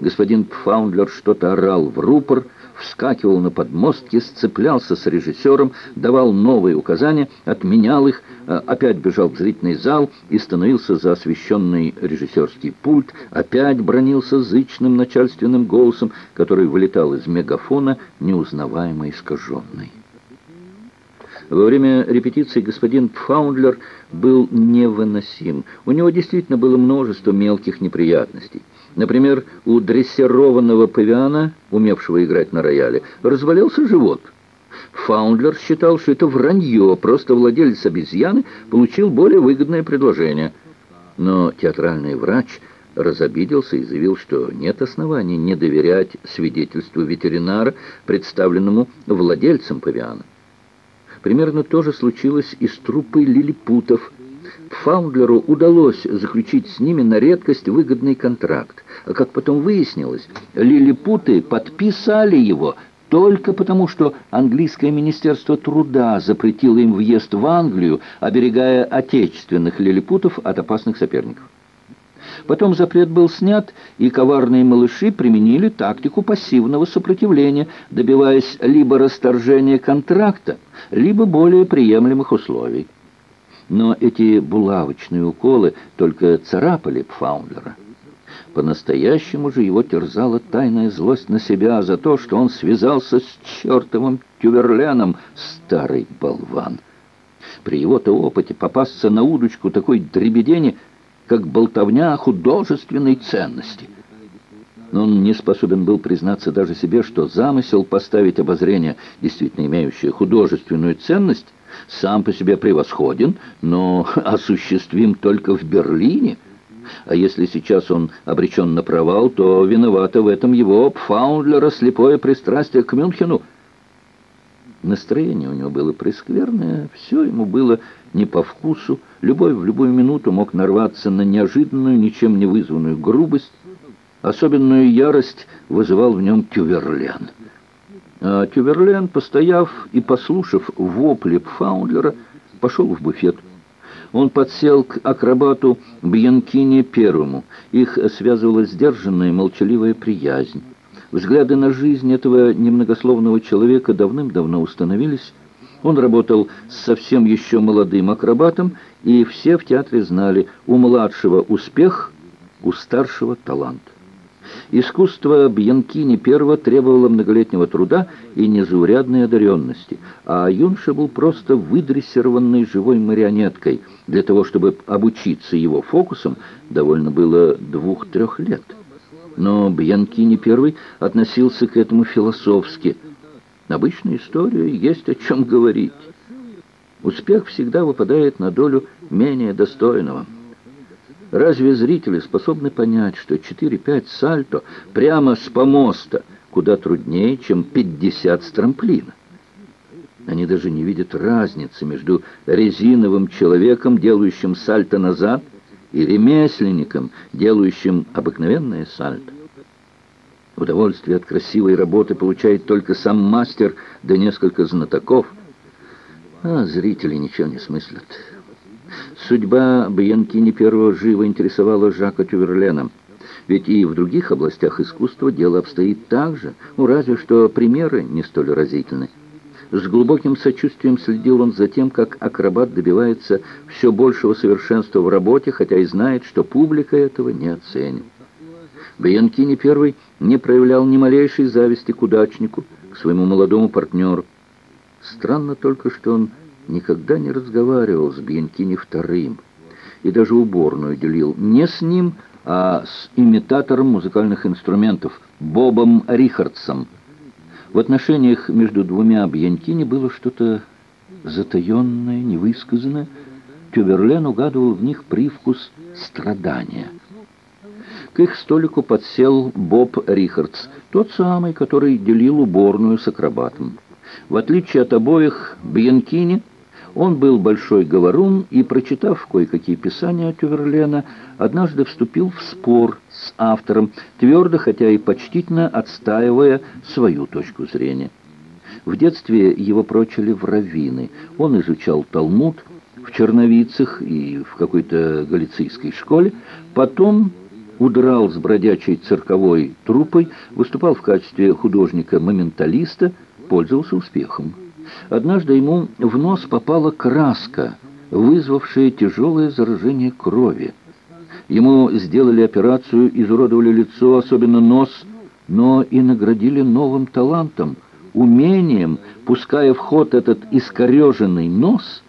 Господин Пфаундлер что-то орал в рупор, вскакивал на подмостки, сцеплялся с режиссером, давал новые указания, отменял их, э, опять бежал в зрительный зал и становился за освещенный режиссерский пульт, опять бронился зычным начальственным голосом, который вылетал из мегафона, неузнаваемо искаженный. Во время репетиции господин Пфаундлер был невыносим. У него действительно было множество мелких неприятностей. Например, у дрессированного павиана, умевшего играть на рояле, развалился живот. Фаундлер считал, что это вранье, просто владелец обезьяны получил более выгодное предложение. Но театральный врач разобиделся и заявил, что нет оснований не доверять свидетельству ветеринара, представленному владельцем павиана. Примерно то же случилось и с труппой лилипутов. Фаундлеру удалось заключить с ними на редкость выгодный контракт. Как потом выяснилось, лилипуты подписали его только потому, что английское министерство труда запретило им въезд в Англию, оберегая отечественных лилипутов от опасных соперников. Потом запрет был снят, и коварные малыши применили тактику пассивного сопротивления, добиваясь либо расторжения контракта, либо более приемлемых условий. Но эти булавочные уколы только царапали Пфаундлера. По-настоящему же его терзала тайная злость на себя за то, что он связался с чертовым Тюверленом, старый болван. При его-то опыте попасться на удочку такой дребедени – как болтовня художественной ценности. Но он не способен был признаться даже себе, что замысел поставить обозрение, действительно имеющее художественную ценность, сам по себе превосходен, но осуществим только в Берлине. А если сейчас он обречен на провал, то виновато в этом его Пфаундлера слепое пристрастие к Мюнхену. Настроение у него было прескверное, все ему было не по вкусу, любой в любую минуту мог нарваться на неожиданную, ничем не вызванную грубость. Особенную ярость вызывал в нем Тюверлен. А Тюверлен, постояв и послушав вопли Пфаундлера, пошел в буфет. Он подсел к акробату Бьянкине Первому. Их связывала сдержанная молчаливая приязнь. Взгляды на жизнь этого немногословного человека давным-давно установились, он работал с совсем еще молодым акробатом, и все в театре знали, у младшего успех, у старшего талант. Искусство Бьянкини первого требовало многолетнего труда и незаурядной одаренности, а юноша был просто выдрессированной живой марионеткой. Для того, чтобы обучиться его фокусам, довольно было двух-трех лет. Но Бьянкини первый относился к этому философски – Обычная история, есть о чем говорить. Успех всегда выпадает на долю менее достойного. Разве зрители способны понять, что 4-5 сальто прямо с помоста куда труднее, чем 50 с трамплина? Они даже не видят разницы между резиновым человеком, делающим сальто назад, и ремесленником, делающим обыкновенное сальто. Удовольствие от красивой работы получает только сам мастер, да несколько знатоков. А зрители ничего не смыслят. Судьба Бьянкини первого живо интересовала Жака Тюверлена. Ведь и в других областях искусства дело обстоит так же, ну разве что примеры не столь разительны. С глубоким сочувствием следил он за тем, как акробат добивается все большего совершенства в работе, хотя и знает, что публика этого не оценит. Бьянкини первый не проявлял ни малейшей зависти к удачнику, к своему молодому партнеру. Странно только, что он никогда не разговаривал с Бьянкини вторым, и даже уборную делил не с ним, а с имитатором музыкальных инструментов, Бобом Рихардсом. В отношениях между двумя Бьянкини было что-то затаенное, невысказанное. Тюберлен угадывал в них привкус страдания – к их столику подсел Боб Рихардс, тот самый, который делил уборную с акробатом. В отличие от обоих Бьянкини, он был большой говорун и, прочитав кое-какие писания Тюверлена, однажды вступил в спор с автором, твердо, хотя и почтительно отстаивая свою точку зрения. В детстве его прочили в раввины. Он изучал Талмуд в Черновицах и в какой-то галицийской школе. Потом удрал с бродячей цирковой труппой, выступал в качестве художника-моменталиста, пользовался успехом. Однажды ему в нос попала краска, вызвавшая тяжелое заражение крови. Ему сделали операцию, изуродовали лицо, особенно нос, но и наградили новым талантом, умением, пуская в ход этот искореженный нос –